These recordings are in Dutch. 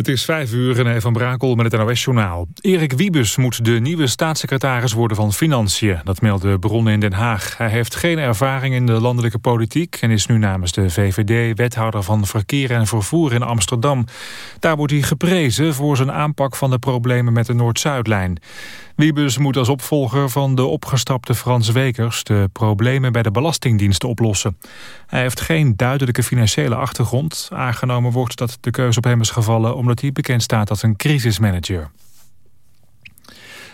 Het is vijf uur, René van Brakel met het NOS-journaal. Erik Wiebes moet de nieuwe staatssecretaris worden van Financiën. Dat melden bronnen in Den Haag. Hij heeft geen ervaring in de landelijke politiek... en is nu namens de VVD wethouder van Verkeer en Vervoer in Amsterdam. Daar wordt hij geprezen voor zijn aanpak van de problemen met de Noord-Zuidlijn. Wiebes moet als opvolger van de opgestapte Frans Wekers... de problemen bij de Belastingdiensten oplossen. Hij heeft geen duidelijke financiële achtergrond. Aangenomen wordt dat de keuze op hem is gevallen... omdat bekend staat als een crisismanager.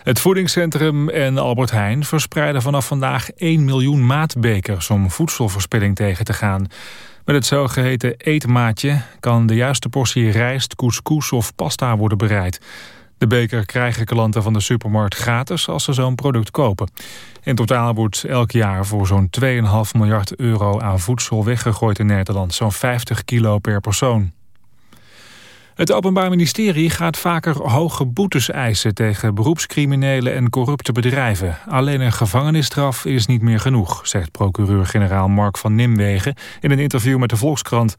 Het voedingscentrum en Albert Heijn verspreiden vanaf vandaag 1 miljoen maatbekers... om voedselverspilling tegen te gaan. Met het zogeheten eetmaatje kan de juiste portie rijst, couscous of pasta worden bereid... De beker krijgen klanten van de supermarkt gratis als ze zo'n product kopen. In totaal wordt elk jaar voor zo'n 2,5 miljard euro aan voedsel weggegooid in Nederland. Zo'n 50 kilo per persoon. Het Openbaar Ministerie gaat vaker hoge boetes eisen tegen beroepscriminelen en corrupte bedrijven. Alleen een gevangenisstraf is niet meer genoeg, zegt procureur-generaal Mark van Nimwegen in een interview met de Volkskrant.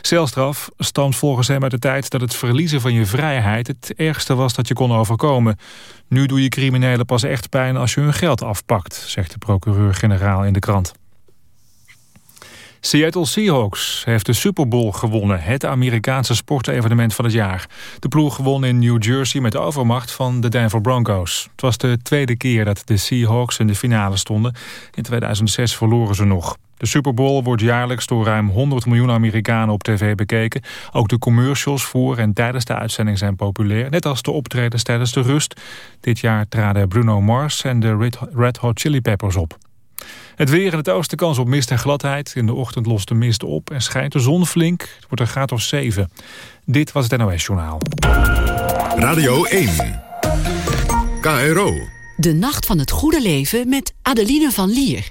Celstraf stamt volgens hem uit de tijd dat het verliezen van je vrijheid het ergste was dat je kon overkomen. Nu doe je criminelen pas echt pijn als je hun geld afpakt, zegt de procureur-generaal in de krant. Seattle Seahawks heeft de Super Bowl gewonnen, het Amerikaanse sportevenement van het jaar. De ploeg won in New Jersey met overmacht van de Denver Broncos. Het was de tweede keer dat de Seahawks in de finale stonden. In 2006 verloren ze nog. De Super Bowl wordt jaarlijks door ruim 100 miljoen Amerikanen op tv bekeken. Ook de commercials voor en tijdens de uitzending zijn populair. Net als de optredens tijdens de rust. Dit jaar traden Bruno Mars en de Red Hot Chili Peppers op. Het weer in het oosten kans op mist en gladheid. In de ochtend lost de mist op en schijnt de zon flink. Het wordt een graad of 7. Dit was het NOS Journaal. Radio 1. KRO. De Nacht van het Goede Leven met Adeline van Lier.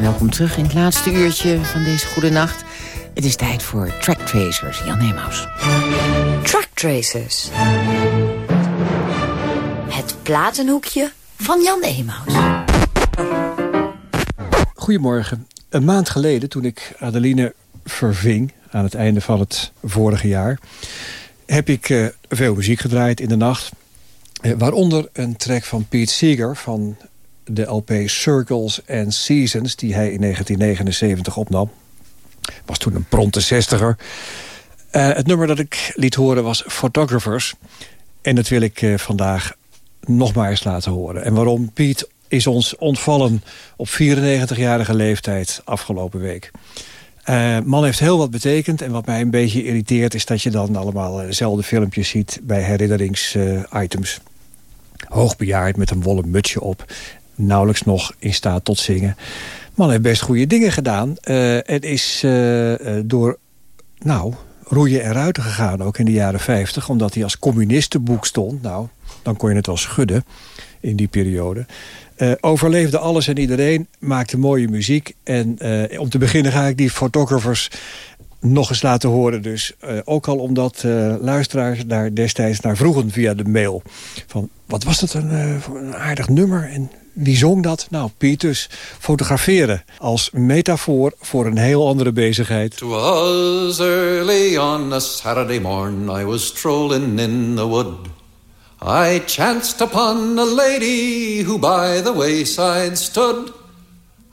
Welkom terug in het laatste uurtje van deze goede nacht. Het is tijd voor Track Tracers, Jan Nemaus. Track Tracers. Het platenhoekje van Jan Emaus. Goedemorgen. Een maand geleden, toen ik Adeline verving... aan het einde van het vorige jaar... heb ik uh, veel muziek gedraaid in de nacht... Uh, waaronder een track van Pete Seeger van de LP Circles and Seasons... die hij in 1979 opnam. Was toen een pronte zestiger. Uh, het nummer dat ik liet horen was Photographers. En dat wil ik uh, vandaag nog maar eens laten horen. En waarom? Piet is ons ontvallen op 94-jarige leeftijd afgelopen week. Uh, man heeft heel wat betekend. En wat mij een beetje irriteert... is dat je dan allemaal dezelfde filmpjes ziet bij herinneringsitems. Hoogbejaard met een wollen mutsje op nauwelijks nog in staat tot zingen. Man heeft best goede dingen gedaan. Uh, het is uh, door, nou, roeien en ruiten gegaan, ook in de jaren 50. Omdat hij als communistenboek stond. Nou, dan kon je het wel schudden in die periode. Uh, overleefde alles en iedereen, maakte mooie muziek. En uh, om te beginnen ga ik die photographers nog eens laten horen. Dus uh, ook al omdat luisteraars daar destijds naar vroegen via de mail. Van, wat was dat een, een aardig nummer en wie zong dat? Nou, Piet dus. Fotograferen als metafoor voor een heel andere bezigheid. It was early on a Saturday morn I was strolling in the wood I chanced upon a lady who by the wayside stood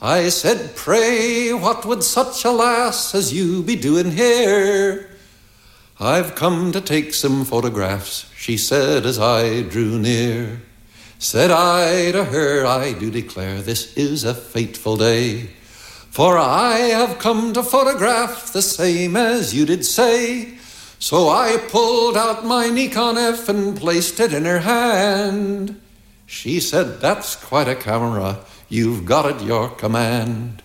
I said, pray, what would such a lass as you be doing here? I've come to take some photographs, she said as I drew near. Said I to her, I do declare this is a fateful day. For I have come to photograph the same as you did say. So I pulled out my Nikon F and placed it in her hand. She said, That's quite a camera. You've got at your command.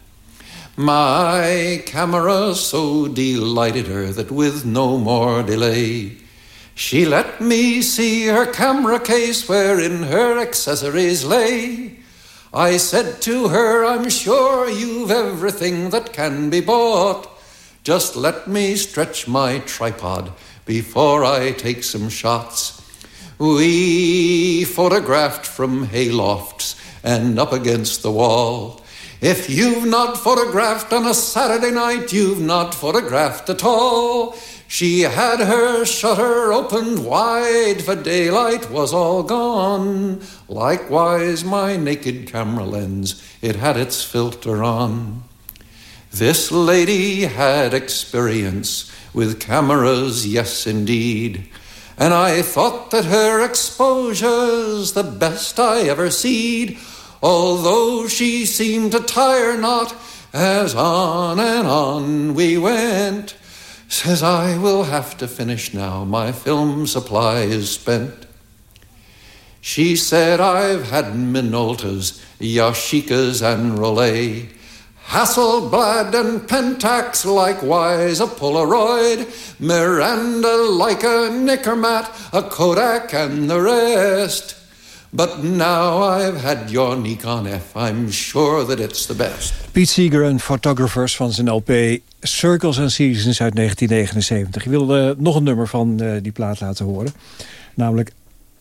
My camera so delighted her that with no more delay, she let me see her camera case wherein her accessories lay. I said to her, I'm sure you've everything that can be bought. Just let me stretch my tripod before I take some shots. We photographed from haylofts and up against the wall. If you've not photographed on a Saturday night, you've not photographed at all. She had her shutter opened wide, for daylight was all gone. Likewise, my naked camera lens, it had its filter on. This lady had experience with cameras, yes, indeed. And I thought that her exposure's the best I ever seed although she seemed to tire not, as on and on we went. Says I will have to finish now, my film supply is spent. She said I've had Minoltas, Yashicas and Rollet, Hasselblad and Pentax, likewise a Polaroid, Miranda, Leica, Nickermat, a Kodak and the rest. But now I've had your Nikon F, I'm sure that it's the best. Pete Seeger en Photographers van zijn LP Circles and Seasons uit 1979. Ik wil uh, nog een nummer van uh, die plaat laten horen. Namelijk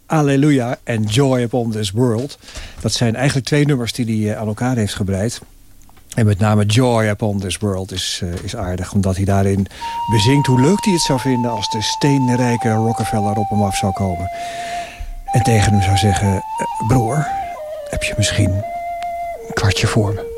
Alleluia en Joy Upon This World. Dat zijn eigenlijk twee nummers die hij uh, aan elkaar heeft gebreid. En met name Joy Upon This World is, is aardig. Omdat hij daarin bezingt hoe leuk hij het zou vinden... als de steenrijke Rockefeller op hem af zou komen. En tegen hem zou zeggen... broer, heb je misschien een kwartje voor me?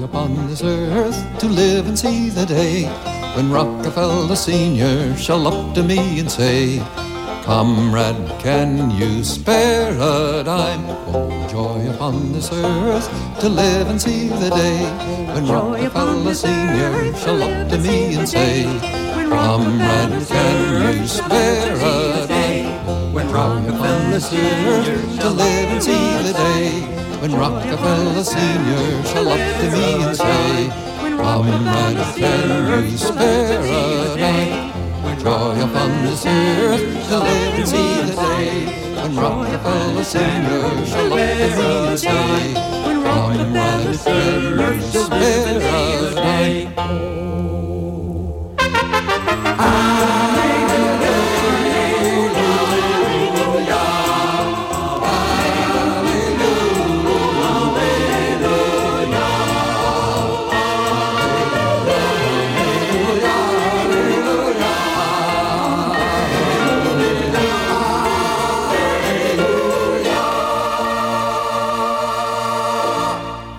Rockefeller the day when Rockefeller Sr. shall up to me and say, Comrade, can you spare a dime? Oh, joy upon this earth to live and see the day when Rockefeller Sr. shall up to me and say, Comrade, can you spare a dime? When Rockefeller Sr. to live and see the day when Rockefeller the Senior shall up to me and say, Come and can you spare a night? When joy upon this earth shall live and see the day. When Rockefeller the Senior shall up to me and say, Come and can you spare a night?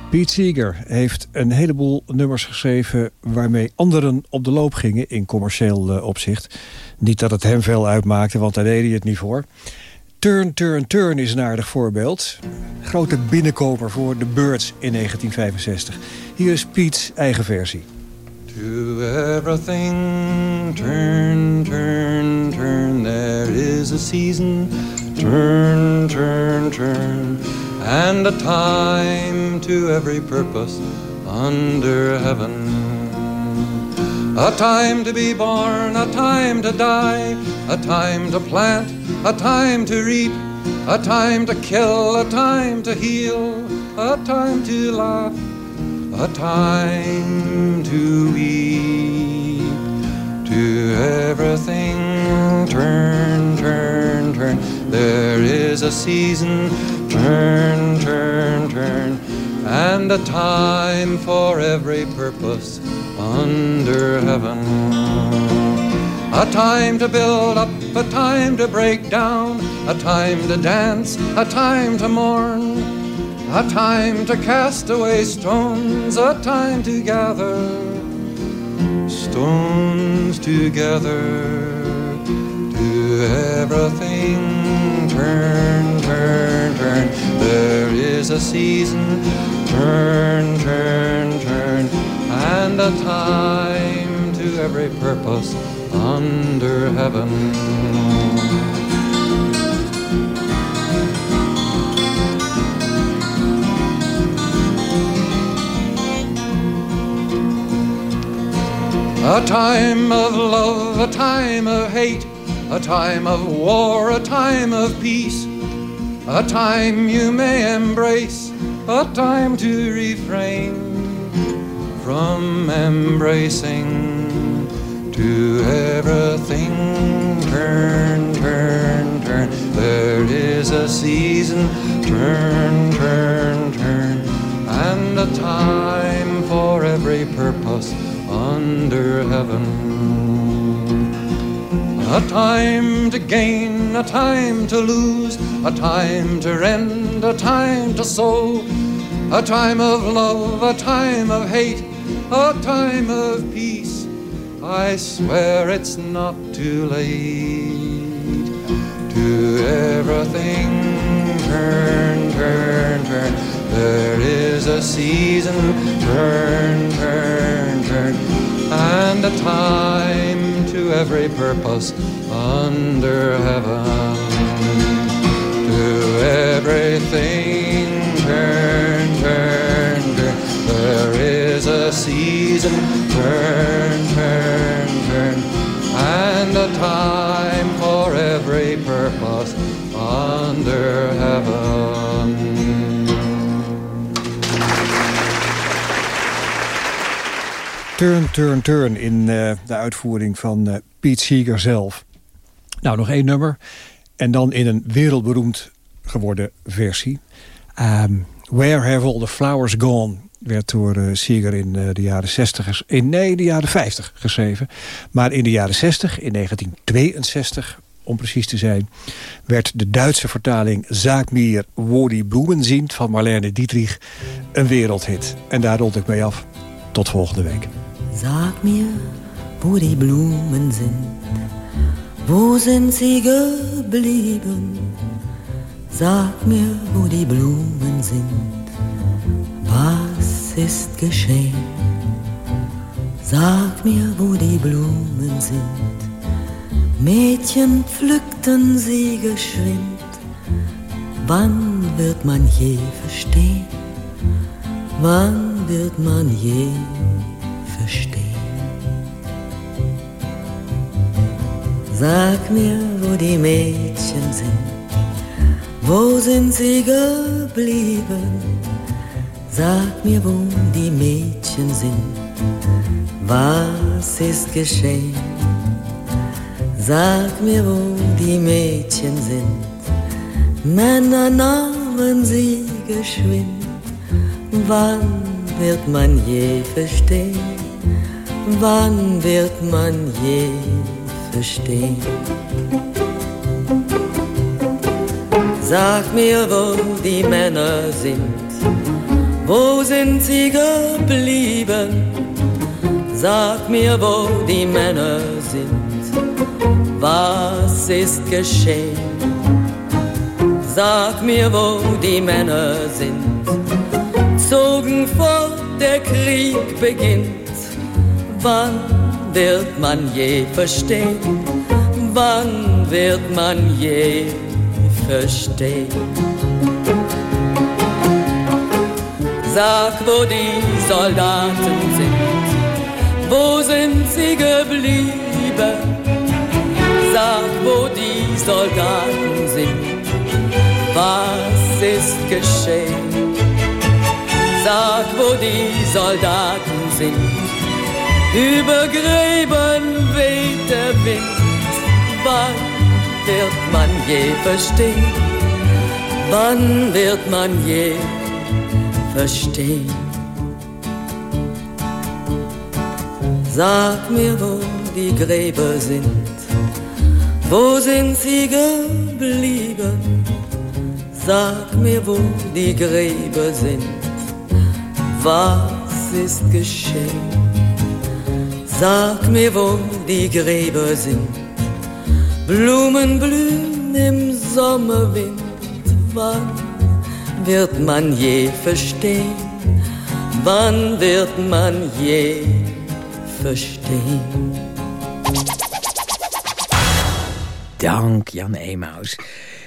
Pete Seeger heeft een heleboel nummers geschreven... waarmee anderen op de loop gingen in commercieel uh, opzicht. Niet dat het hem veel uitmaakte, want daar deed hij het niet voor. Turn, Turn, Turn is een aardig voorbeeld. Grote binnenkomer voor The Birds in 1965. Hier is Pete's eigen versie. To everything, turn, turn, turn, there is a season. Turn, turn, turn. And a time to every purpose under heaven. A time to be born, a time to die, a time to plant, a time to reap, a time to kill, a time to heal, a time to laugh, a time to weep. To everything turn, turn, turn. There is a season Turn, turn, turn, and a time for every purpose under heaven. A time to build up, a time to break down, a time to dance, a time to mourn, a time to cast away stones, a time to gather stones together to everything turn, turn turn. There is a season, turn, turn, turn, and a time to every purpose under heaven. A time of love, a time of hate, a time of war, a time of peace a time you may embrace, a time to refrain from embracing. To everything turn, turn, turn. There is a season, turn, turn, turn, and a time for every purpose under heaven. A time to gain, a time to lose, a time to rend, a time to sow, a time of love, a time of hate, a time of peace. I swear it's not too late. To everything turn, turn, turn. There is a season, turn, turn, turn, and a time to every purpose under heaven. To everything turn, turn, turn. There is a season, turn, turn, turn, and a time for every purpose under heaven. Turn, Turn, Turn in uh, de uitvoering van uh, Pete Seeger zelf. Nou, nog één nummer. En dan in een wereldberoemd geworden versie. Um, Where Have All The Flowers Gone werd door uh, Seeger in de jaren 60, in, nee, de jaren 50 geschreven. Maar in de jaren 60, in 1962 om precies te zijn... werd de Duitse vertaling Zaak mir wo die Blumen zien van Marlene Dietrich een wereldhit. En daar rond ik mee af. Tot volgende week. Sag mir, wo die Blumen sind, wo sind sie geblieben? Sag mir, wo die Blumen sind, was ist geschehen? Sag mir, wo die Blumen sind, Mädchen pflückten sie geschwind, wann wird man je verstehen? Wann wird man je verstehen? Sag mir, wo die Mädchen sind, wo sind sie geblieben? Sag mir, wo die Mädchen sind, was ist geschehen? Sag mir, wo die Mädchen sind, Männer nahmen sie geschwind. Wann wird man je verstehen? Wann wird man je verstehen? Sag mir, wo die Männer sind, wo sind sie geblieben? Sag mir, wo die Männer sind, was ist geschehen? Sag mir, wo die Männer sind zogen fort, der Krieg beginnt. Wann wird man je verstehen? Wann wird man je verstehen? Sag, wo die Soldaten sind, wo sind sie geblieben? Sag, wo die Soldaten sind, was ist geschehen? Sag, wo die Soldaten sind. Über Gräben weht der Wind. Wann wird man je verstehen? Wann wird man je verstehen? Sag mir, wo die Gräber sind. Wo sind sie geblieben? Sag mir, wo die Gräber sind was ist geschehen? Sag mir, wo die Gräber sind. Blumen blühen im Sommerwind. Wann wird man je verstehen? Wann wird man je verstehen? Dank, Jan Emaus.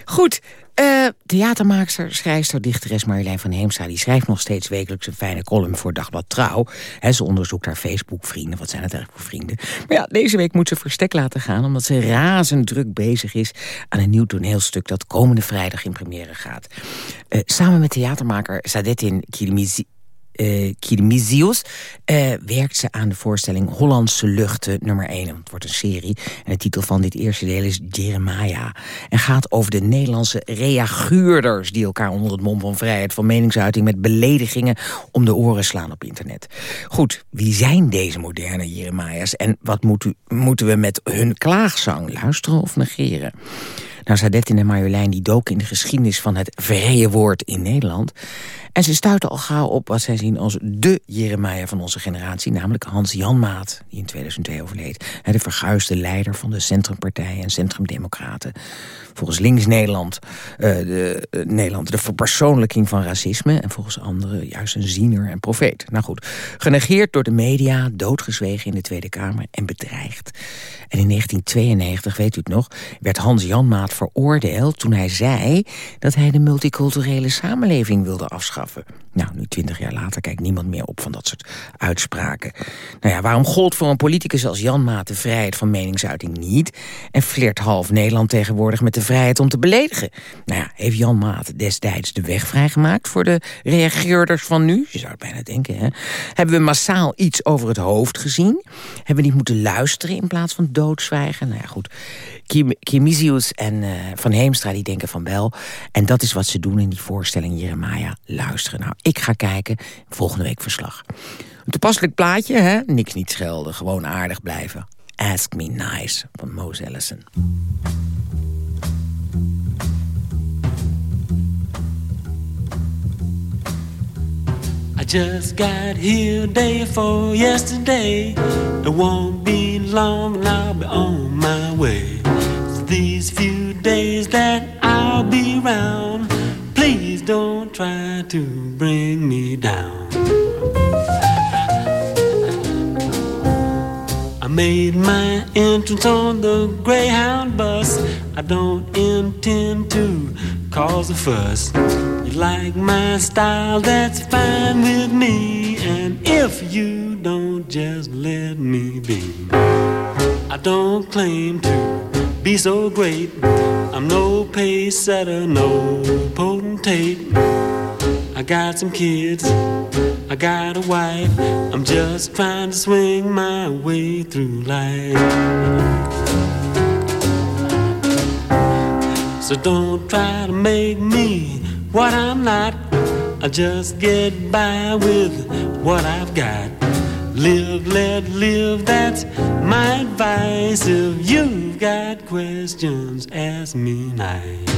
Goed, uh, theatermaakster, schrijfster, dichteres Marjolein van Heemstra... die schrijft nog steeds wekelijks een fijne column voor Dagblad Trouw. Ze onderzoekt haar Facebook-vrienden. Wat zijn het eigenlijk voor vrienden? Maar ja, deze week moet ze verstek laten gaan... omdat ze razend druk bezig is aan een nieuw toneelstuk... dat komende vrijdag in première gaat. Uh, samen met theatermaker Sadetin Kirimizi uh, Kirmizius uh, werkt ze aan de voorstelling Hollandse Luchten nummer 1. Het wordt een serie en de titel van dit eerste deel is Jeremiah. En gaat over de Nederlandse reaguurders... die elkaar onder het mom van vrijheid van meningsuiting... met beledigingen om de oren slaan op internet. Goed, wie zijn deze moderne Jeremiah's... en wat moeten we met hun klaagzang luisteren of negeren? Nou, Sadetin en Marjolein die doken in de geschiedenis van het vrije woord in Nederland... En ze stuiten al gauw op wat zij zien als de Jeremia van onze generatie... namelijk Hans Janmaat, die in 2002 overleed. De verguisde leider van de Centrumpartij en Centrumdemocraten. Volgens Links Nederland, uh, de, uh, Nederland de verpersoonlijking van racisme... en volgens anderen juist een ziener en profeet. Nou goed, genegeerd door de media, doodgezwegen in de Tweede Kamer en bedreigd. En in 1992, weet u het nog, werd Hans Janmaat veroordeeld... toen hij zei dat hij de multiculturele samenleving wilde afschaffen nou, nu twintig jaar later kijkt niemand meer op van dat soort uitspraken. Nou ja, waarom gold voor een politicus als Jan Maat de vrijheid van meningsuiting niet... en flirt half Nederland tegenwoordig met de vrijheid om te beledigen? Nou ja, heeft Jan Maat destijds de weg vrijgemaakt voor de reageerders van nu? Je zou het bijna denken, hè? Hebben we massaal iets over het hoofd gezien? Hebben we niet moeten luisteren in plaats van doodzwijgen? Nou ja, goed. Kimisius en uh, Van Heemstra die denken van wel. En dat is wat ze doen in die voorstelling Jeremiah. Luisteren. Nou, ik ga kijken. Volgende week verslag. Een toepasselijk plaatje, hè? Niks niet schelden. Gewoon aardig blijven. Ask Me Nice van Mose Ellison. I just got here day for yesterday. It won't be long and I'll be on my way. these few days that I'll be round, please don't try to bring me down. I made my entrance on the Greyhound bus. I don't intend to cause a fuss. You like my style, that's fine with me. And if you don't, just let me be. I don't claim to be so great. I'm no pace setter, no potentate. I got some kids, I got a wife. I'm just trying to swing my way through life. So don't try to make me what I'm not. I just get by with what I've got. Live, let live, that's my advice. If you've got questions, ask me nice.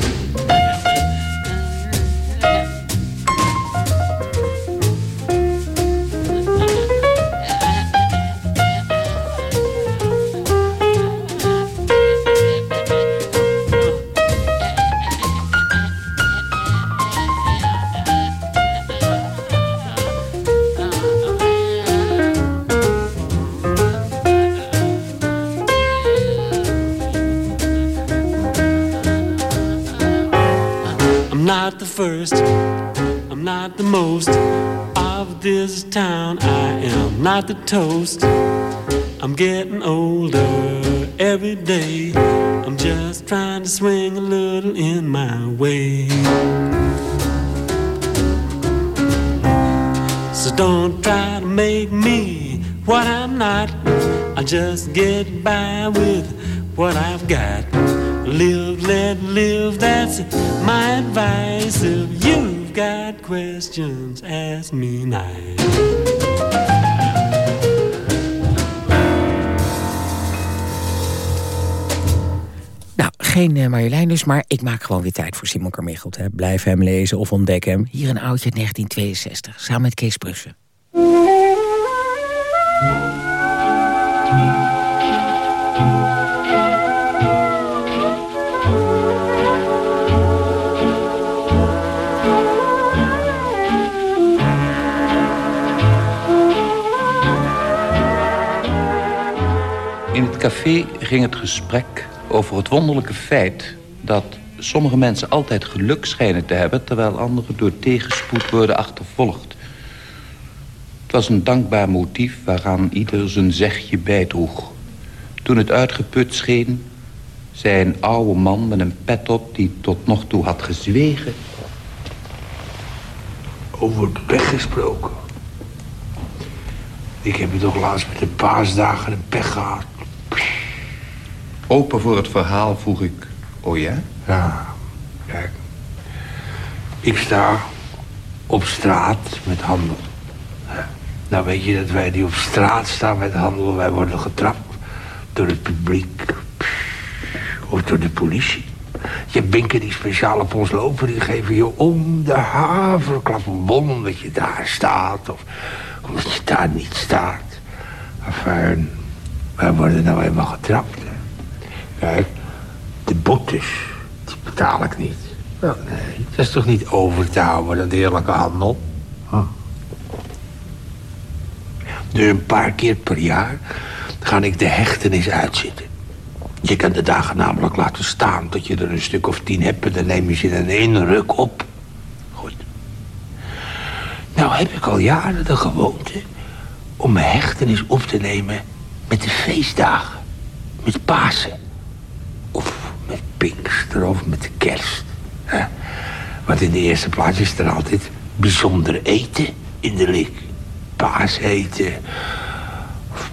The toast. I'm getting older every day. I'm just trying to swing a little in my way. So don't try to make me what I'm not. I just get by with what I've got. Live, let live, that's my advice. If you've got questions, ask me nice. Geen uh, Marjolein dus, maar ik maak gewoon weer tijd voor Simon Carmichelt. Hè. Blijf hem lezen of ontdek hem. Hier een oudje 1962, samen met Kees Prussen. In het café ging het gesprek over het wonderlijke feit... dat sommige mensen altijd geluk schijnen te hebben... terwijl anderen door tegenspoed worden achtervolgd. Het was een dankbaar motief waaraan ieder zijn zegje bijdroeg. Toen het uitgeput scheen, zei een oude man met een pet op... die tot nog toe had gezwegen. Over pech gesproken. Ik heb het toch laatst met de paasdagen een pech gehad. Open voor het verhaal vroeg ik, oh ja? Ja, kijk. Ik sta op straat met handel. Nou weet je dat wij die op straat staan met handel... wij worden getrapt door het publiek of door de politie. Je binken die speciaal op ons lopen... die geven je om de haverklap een bon omdat je daar staat... of omdat je daar niet staat. Enfin, wij worden nou eenmaal getrapt. Kijk, de boetes, die betaal ik niet. Wel, nee, dat is toch niet over te houden, dat eerlijke handel? Huh. Dus een paar keer per jaar ga ik de hechtenis uitzitten. Je kan de dagen namelijk laten staan tot je er een stuk of tien hebt... en dan neem je ze in één ruk op. Goed. Nou heb ik al jaren de gewoonte om mijn hechtenis op te nemen met de feestdagen. Met Pasen. Pinkster of met de kerst. Hè? Want in de eerste plaats is er altijd bijzonder eten in de lik. Paaseten. Of.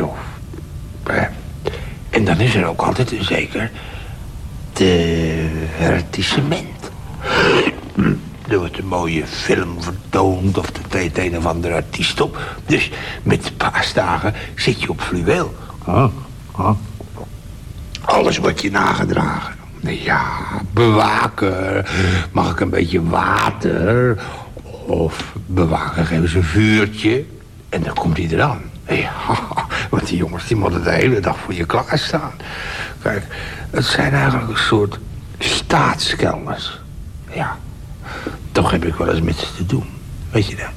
Of? En dan is er ook altijd een zeker divertissement. Er wordt een mooie film vertoond of er treedt een of andere artiest op. Dus met de paasdagen zit je op fluweel. Oh, oh. Alles wordt je nagedragen. Ja, bewaken. Mag ik een beetje water? Of bewaken geven ze een vuurtje. En dan komt hij eraan. Ja, want die jongens die moeten de hele dag voor je klaarstaan. Kijk, het zijn eigenlijk een soort staatskelners. Ja. Toch heb ik wel eens met ze te doen. Weet je dat?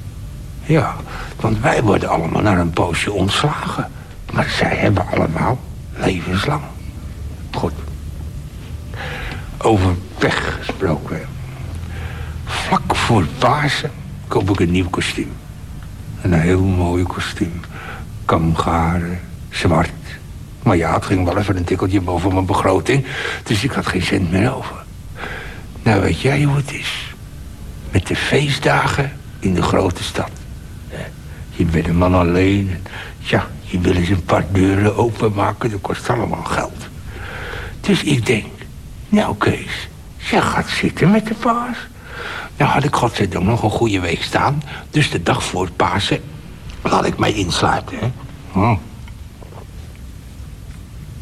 Ja, want wij worden allemaal naar een poosje ontslagen. Maar zij hebben allemaal levenslang. Goed. Over pech gesproken. Vlak voor Pasen koop ik een nieuw kostuum. Een heel mooi kostuum. Kamgaren, zwart. Maar ja, het ging wel even een tikkeltje boven mijn begroting. Dus ik had geen cent meer over. Nou, weet jij hoe het is? Met de feestdagen in de grote stad. Je bent een man alleen. Ja, je wil eens een paar deuren openmaken. Dat kost allemaal geld. Dus ik denk, nou Kees, jij gaat zitten met de paas. Nou had ik godzijdank nog een goede week staan. Dus de dag voor het Pasen laat ik mij insluiten. Hè? Hm.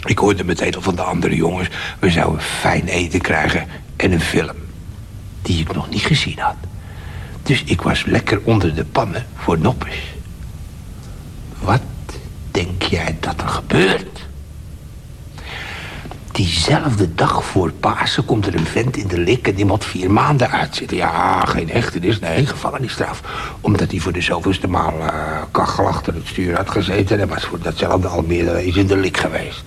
Ik hoorde meteen al van de andere jongens... we zouden fijn eten krijgen en een film. Die ik nog niet gezien had. Dus ik was lekker onder de pannen voor noppes. Wat denk jij dat er gebeurt? Diezelfde dag voor Pasen komt er een vent in de lik... en die moet vier maanden uitzitten. Ja, geen hechtenis, nee, gevangenisstraf. Omdat hij voor de zoveelste maal uh, kachel achter het stuur had gezeten... en was voor datzelfde al meerdere eens in de lik geweest.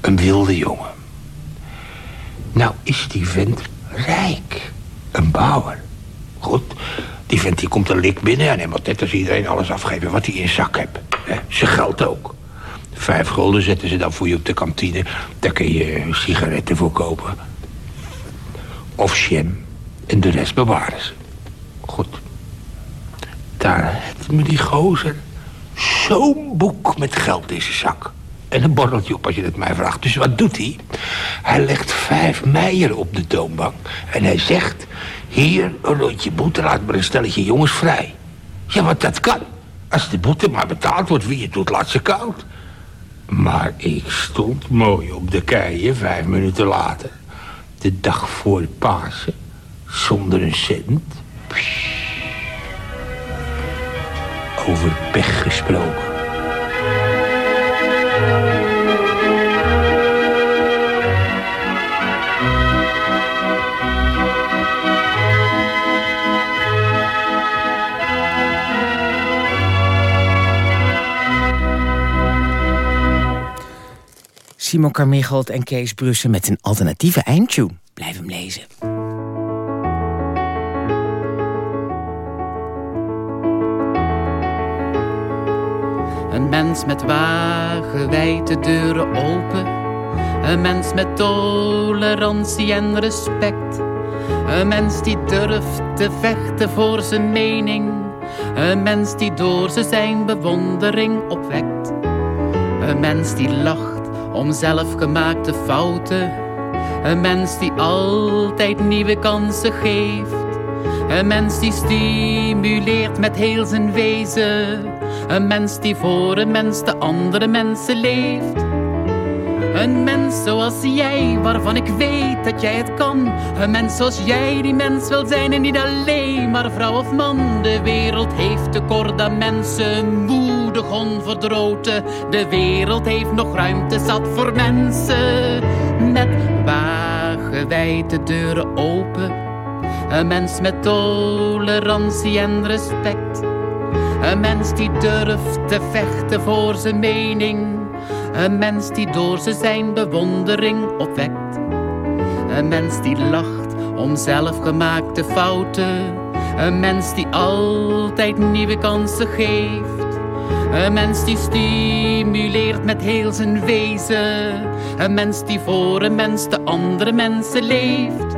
Een wilde jongen. Nou is die vent rijk. Een bouwer. Goed, die vent die komt een lik binnen... en hij moet net als iedereen alles afgeven wat hij in zak heeft. Zijn geld ook. Vijf gulden zetten ze dan voor je op de kantine. Daar kun je sigaretten voor kopen. Of jam. En de rest bewaren ze. Goed. Daar heeft me die gozer zo'n boek met geld in zijn zak. En een borreltje op als je het mij vraagt. Dus wat doet hij? Hij legt vijf meijer op de toonbank. En hij zegt... Hier, een rondje boete, laat maar een stelletje jongens vrij. Ja, wat dat kan. Als de boete maar betaald wordt, wie het doet, laat ze koud. Maar ik stond mooi op de keien vijf minuten later. De dag voor Pasen. Zonder een cent. Over pech gesproken. Simon Carmichelt en Kees Brussen met een alternatieve eindtune. Blijf hem lezen. Een mens met wagenwijde deuren open. Een mens met tolerantie en respect. Een mens die durft te vechten voor zijn mening. Een mens die door zijn bewondering opwekt. Een mens die lacht om zelfgemaakte fouten. Een mens die altijd nieuwe kansen geeft. Een mens die stimuleert met heel zijn wezen. Een mens die voor een mens de andere mensen leeft. Een mens zoals jij, waarvan ik weet dat jij het kan. Een mens zoals jij, die mens wil zijn en niet alleen maar vrouw of man. De wereld heeft tekort aan mensen, moedig onverdroten. De wereld heeft nog ruimte zat voor mensen. Met wagenwijde deuren open. Een mens met tolerantie en respect. Een mens die durft te vechten voor zijn mening. Een mens die door ze zijn bewondering opwekt. Een mens die lacht om zelfgemaakte fouten. Een mens die altijd nieuwe kansen geeft. Een mens die stimuleert met heel zijn wezen. Een mens die voor een mens de andere mensen leeft.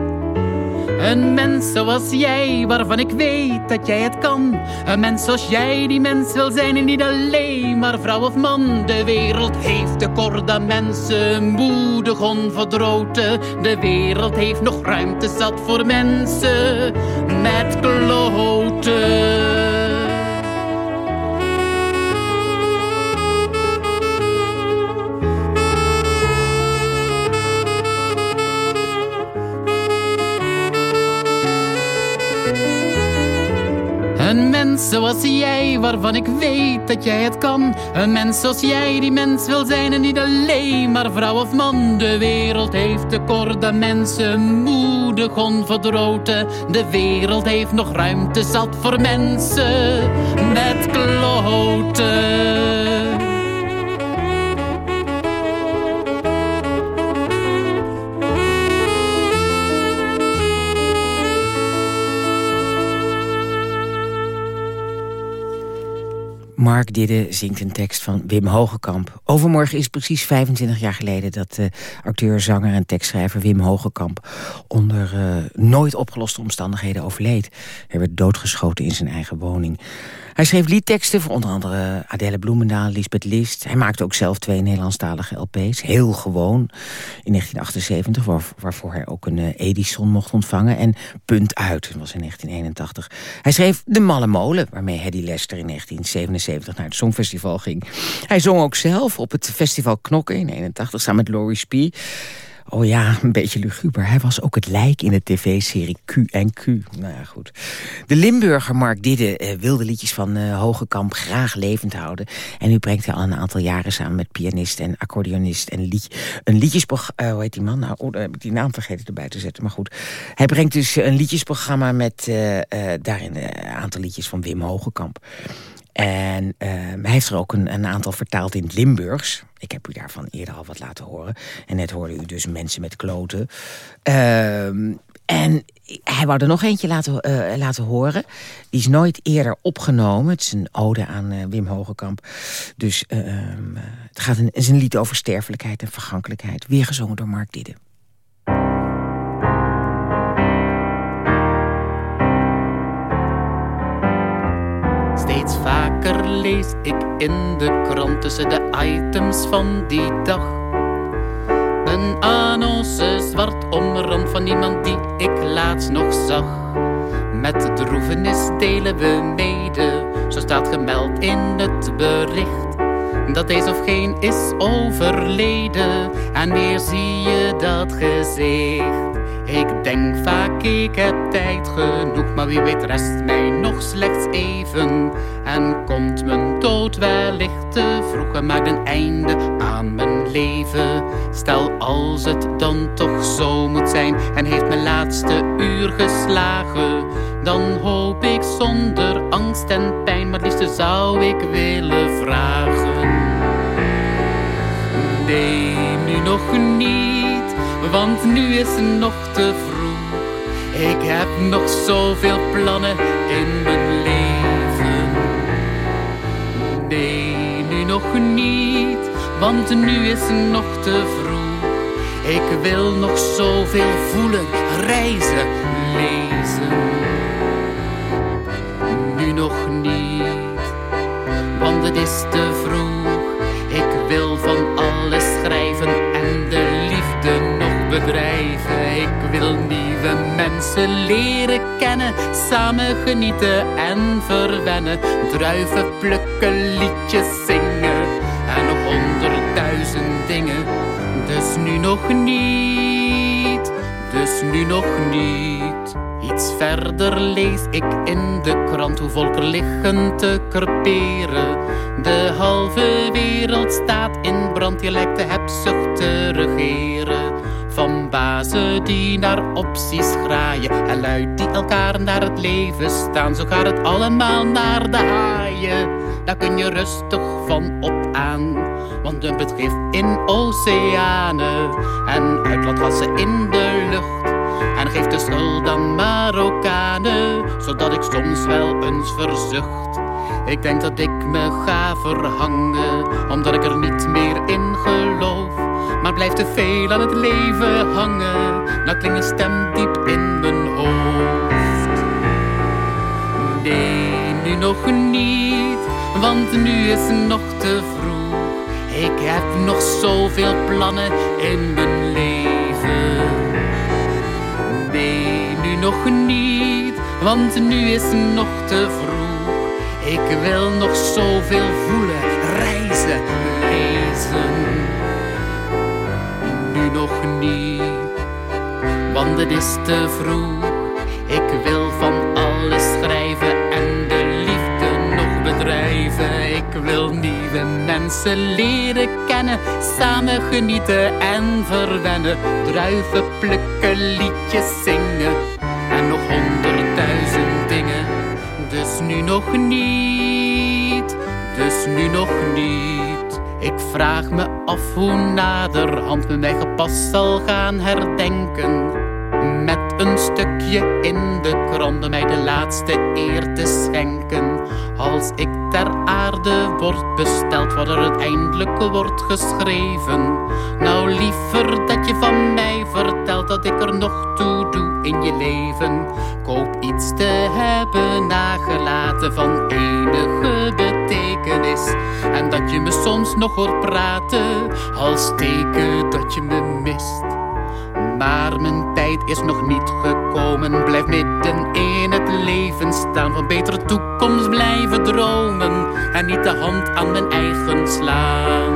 Een mens zoals jij, waarvan ik weet dat jij het kan. Een mens zoals jij, die mens wil zijn en niet alleen maar vrouw of man. De wereld heeft tekort aan mensen, moedig onverdroten. De wereld heeft nog ruimte zat voor mensen met kloten. Zoals jij, waarvan ik weet dat jij het kan. Een mens zoals jij, die mens wil zijn en niet alleen maar vrouw of man. De wereld heeft tekort aan mensen, moedig onverdroten. De wereld heeft nog ruimte zat voor mensen met kloten. Mark Didde zingt een tekst van Wim Hogekamp. Overmorgen is precies 25 jaar geleden dat uh, acteur, zanger en tekstschrijver Wim Hogekamp onder uh, nooit opgeloste omstandigheden overleed. Hij werd doodgeschoten in zijn eigen woning. Hij schreef liedteksten voor onder andere Adele Bloemendaal, Lisbeth List. Hij maakte ook zelf twee Nederlandstalige LP's. Heel gewoon. In 1978, waar, waarvoor hij ook een uh, Edison mocht ontvangen. En Punt Uit, dat was in 1981. Hij schreef De Malle Molen, waarmee Hedy Lester in 1977 naar het Songfestival ging. Hij zong ook zelf op het festival Knokken in 1981 samen met Laurie Spee. Oh ja, een beetje luguber. Hij was ook het lijk in de tv-serie Q&Q. Nou ja, goed. De Limburger Mark Didde uh, wil de liedjes van uh, Hogekamp graag levend houden. En nu brengt hij al een aantal jaren samen met pianist en accordeonist... en lied, een liedjesprogramma... Uh, hoe heet die man? Nou, oh, heb ik die naam vergeten erbij te zetten. Maar goed, hij brengt dus een liedjesprogramma... met daarin een aantal liedjes van Wim Hogekamp. En uh, hij heeft er ook een, een, aantal vertaald in het Limburgs. Ik heb u daarvan eerder al wat laten horen. En net hoorde u dus mensen met kloten. Uh, en hij wou er nog eentje laten, uh, laten horen. Die is nooit eerder opgenomen. Het is een ode aan uh, Wim Hogekamp. Dus het gaat een, is een lied over sterfelijkheid en vergankelijkheid. Weer gezongen door Mark Didde. Lees ik in de krant tussen de items van die dag. Een annonce zwart omrand van iemand die ik laatst nog zag. Met droevenis delen we mede, zo staat gemeld in het bericht. Dat deze of geen is overleden en weer zie je dat gezicht. Ik denk vaak, ik heb tijd genoeg, maar wie weet rest mij nog slechts even. En komt mijn dood wellicht te vroeg en maakt een einde aan mijn leven. Stel als het dan toch zo moet zijn en heeft mijn laatste uur geslagen. Dan hoop ik zonder angst en pijn, maar het liefste zou ik willen vragen. Nee, nu nog niet want nu is het nog te vroeg. Ik heb nog zoveel plannen in mijn leven. Nog niet, want nu is het nog te vroeg. Ik wil nog zoveel voelen, reizen, lezen. Nu nog niet, want het is te vroeg. Ik wil van alles schrijven en de liefde nog bedrijven. Ik wil nieuwe mensen leren kennen, samen genieten en verwennen. Druiven plukken, liedjes zingen nog niet, dus nu nog niet. Iets verder lees ik in de krant hoe volken liggen te creperen. De halve wereld staat in brand, je lijkt de hebzucht te regeren. Van bazen die naar opties graaien en lui die elkaar naar het leven staan. Zo gaat het allemaal naar de haaien. Daar kun je rustig van op aan. Want het gif in oceanen en uitlaatgassen in de lucht. En geef de schuld aan Marokkanen, zodat ik soms wel eens verzucht. Ik denk dat ik me ga verhangen, omdat ik er niet meer in geloof. Maar blijft te veel aan het leven hangen, nou klinkt een stem diep in mijn hoofd. Nee, nu nog niet, want nu is nog te vroeg. Ik heb nog zoveel plannen in mijn leven. Nee, nu nog niet, want nu is nog te vroeg. Ik wil nog zoveel voelen, reizen, lezen. Nu nog niet, want het is te vroeg. Ik wil van nieuwe mensen leren kennen. Samen genieten en verwennen. Druiven plukken, liedjes zingen. En nog honderdduizend dingen. Dus nu nog niet, dus nu nog niet. Ik vraag me af hoe naderhand me mij gepast zal gaan herdenken een stukje in de krant mij de laatste eer te schenken. Als ik ter aarde word besteld, wat er uiteindelijk wordt geschreven. Nou liever dat je van mij vertelt dat ik er nog toe doe in je leven. Koop iets te hebben nagelaten van enige betekenis. En dat je me soms nog hoort praten als teken dat je me mist. Maar mijn is nog niet gekomen. Blijf midden in het leven staan. Van betere toekomst blijven dromen. En niet de hand aan mijn eigen slaan.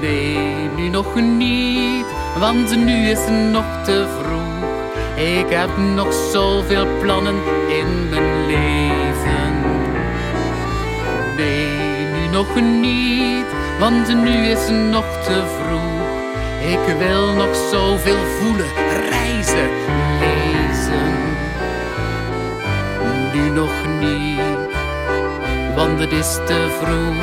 Nee, nu nog niet. Want nu is het nog te vroeg. Ik heb nog zoveel plannen in mijn leven. Nee, nu nog niet. Want nu is het nog te vroeg. Ik wil nog zoveel voelen, reizen, lezen. Nu nog niet, want het is te vroeg.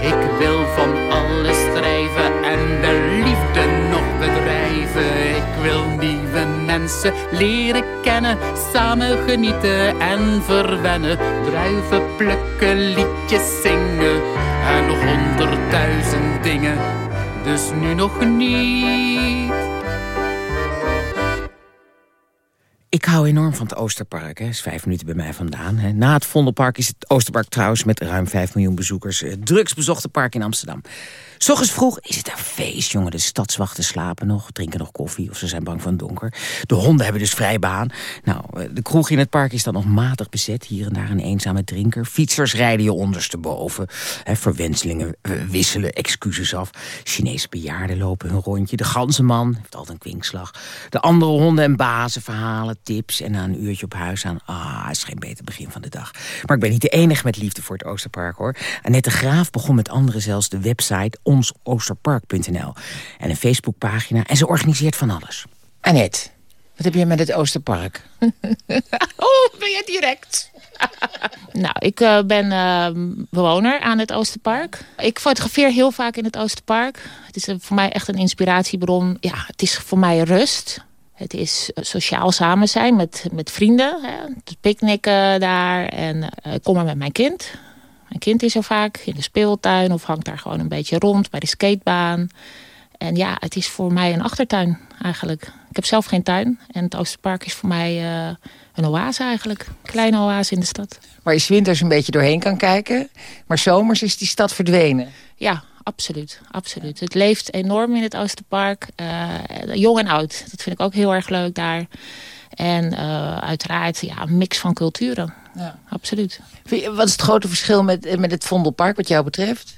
Ik wil van alles schrijven en de liefde nog bedrijven. Ik wil nieuwe mensen leren kennen, samen genieten en verwennen. Druiven plukken, liedjes zingen en nog honderdduizend dingen dus nu nog niet. Ik hou enorm van het Oosterpark. Hè. is vijf minuten bij mij vandaan. Hè. Na het Vondelpark is het Oosterpark trouwens met ruim 5 miljoen bezoekers... het drugsbezochte park in Amsterdam. S vroeg is het een feest, jongen. De stadswachten slapen nog, drinken nog koffie... of ze zijn bang van donker. De honden hebben dus vrij baan. Nou, eh, de kroeg in het park is dan nog matig bezet. Hier en daar een eenzame drinker. Fietsers rijden je ondersteboven. Hè, verwenselingen eh, wisselen excuses af. Chinese bejaarden lopen hun rondje. De ganzenman heeft altijd een kwinkslag. De andere honden en bazen verhalen, tips... en na een uurtje op huis aan... ah, is geen beter begin van de dag. Maar ik ben niet de enige met liefde voor het Oosterpark, hoor. Annette Graaf begon met anderen zelfs de website onsoosterpark.nl. En een Facebookpagina. En ze organiseert van alles. Annette, wat heb je met het Oosterpark? oh, ben je direct? nou, ik uh, ben uh, bewoner aan het Oosterpark. Ik fotografeer heel vaak in het Oosterpark. Het is uh, voor mij echt een inspiratiebron. Ja, het is voor mij rust. Het is sociaal samen zijn met, met vrienden. Hè. Het picknicken daar. En ik kom er met mijn kind. Mijn kind is er vaak in de speeltuin of hangt daar gewoon een beetje rond bij de skatebaan. En ja, het is voor mij een achtertuin eigenlijk. Ik heb zelf geen tuin en het Oosterpark is voor mij uh, een oase eigenlijk. Een kleine oase in de stad. Waar je winters een beetje doorheen kan kijken, maar zomers is die stad verdwenen. Ja, absoluut. absoluut. Het leeft enorm in het Oosterpark. Uh, jong en oud, dat vind ik ook heel erg leuk daar. En uh, uiteraard ja, een mix van culturen. Ja. Absoluut. Wat is het grote verschil met, met het Vondelpark wat jou betreft?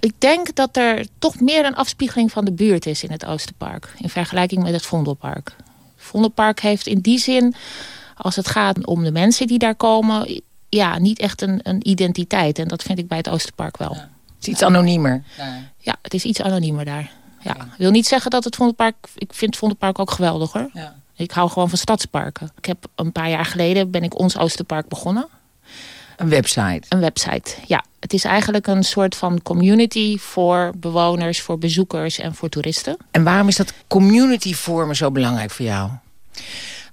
Ik denk dat er toch meer een afspiegeling van de buurt is in het Oosterpark. In vergelijking met het Vondelpark. Vondelpark heeft in die zin, als het gaat om de mensen die daar komen... ja, niet echt een, een identiteit. En dat vind ik bij het Oosterpark wel. Ja. Het is iets anoniemer. Ja, het is iets anoniemer daar. Ja. Ik wil niet zeggen dat het Vondelpark... Ik vind het Vondelpark ook geweldig hoor. Ja. Ik hou gewoon van stadsparken. Ik heb een paar jaar geleden ben ik ons Oosterpark begonnen. Een website? Een website, ja. Het is eigenlijk een soort van community voor bewoners, voor bezoekers en voor toeristen. En waarom is dat community vormen zo belangrijk voor jou?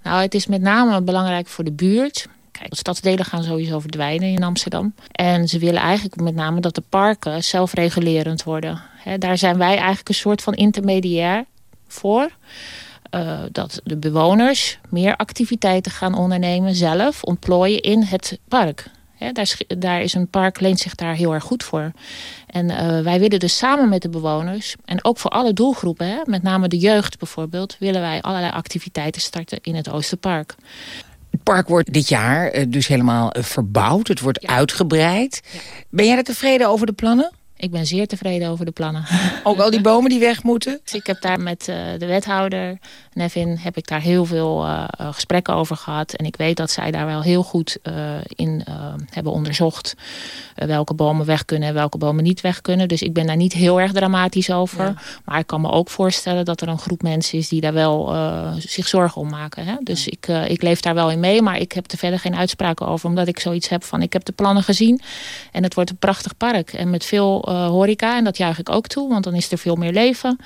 Nou, het is met name belangrijk voor de buurt. Kijk, de stadsdelen gaan sowieso verdwijnen in Amsterdam. En ze willen eigenlijk met name dat de parken zelfregulerend worden. He, daar zijn wij eigenlijk een soort van intermediair voor. Uh, dat de bewoners meer activiteiten gaan ondernemen zelf, ontplooien in het park. He, daar, daar, is een park, leent zich daar heel erg goed voor. En uh, wij willen dus samen met de bewoners, en ook voor alle doelgroepen, hè, met name de jeugd bijvoorbeeld, willen wij allerlei activiteiten starten in het Oosterpark. Het park wordt dit jaar dus helemaal verbouwd, het wordt ja. uitgebreid. Ja. Ben jij er tevreden over de plannen? Ik ben zeer tevreden over de plannen. Ook al die bomen die weg moeten? Ik heb daar met uh, de wethouder, Nevin, heb ik daar heel veel uh, gesprekken over gehad. En ik weet dat zij daar wel heel goed uh, in hebben onderzocht welke bomen weg kunnen en welke bomen niet weg kunnen. Dus ik ben daar niet heel erg dramatisch over. Ja. Maar ik kan me ook voorstellen dat er een groep mensen is die daar wel zich zorgen om maken. Hè? Dus ik, ik leef daar wel in mee, maar ik heb er verder geen uitspraken over. Omdat ik zoiets heb van, ik heb de plannen gezien en het wordt een prachtig park. En met veel horeca. En dat juich ik ook toe, want dan is er veel meer leven.